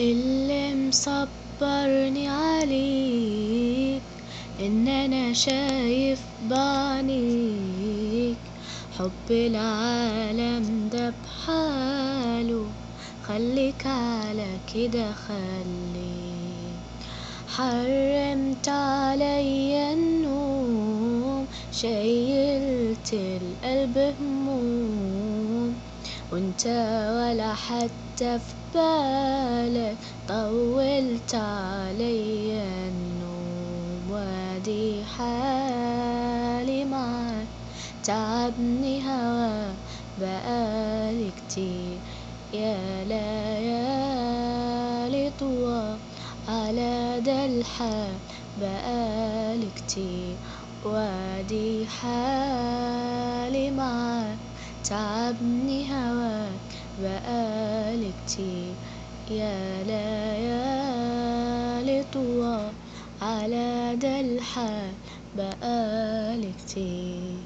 اللي مصبرني عليك ان أنا شايف بعينيك حب العالم ده بحاله خليك على كده خليك. حرمت عليا النوم شايلت القلب هموم. وانت ولا حتى في بالك. طولت عليا النوم وادي حالي معاك تعبني هوا بقالي كتير. يا ليالي طوال على ده الحال بقالي كتير. وادي حالي تعبني هواك بقالي كتير يا ليالي طوال على ده الحال بقالي كتير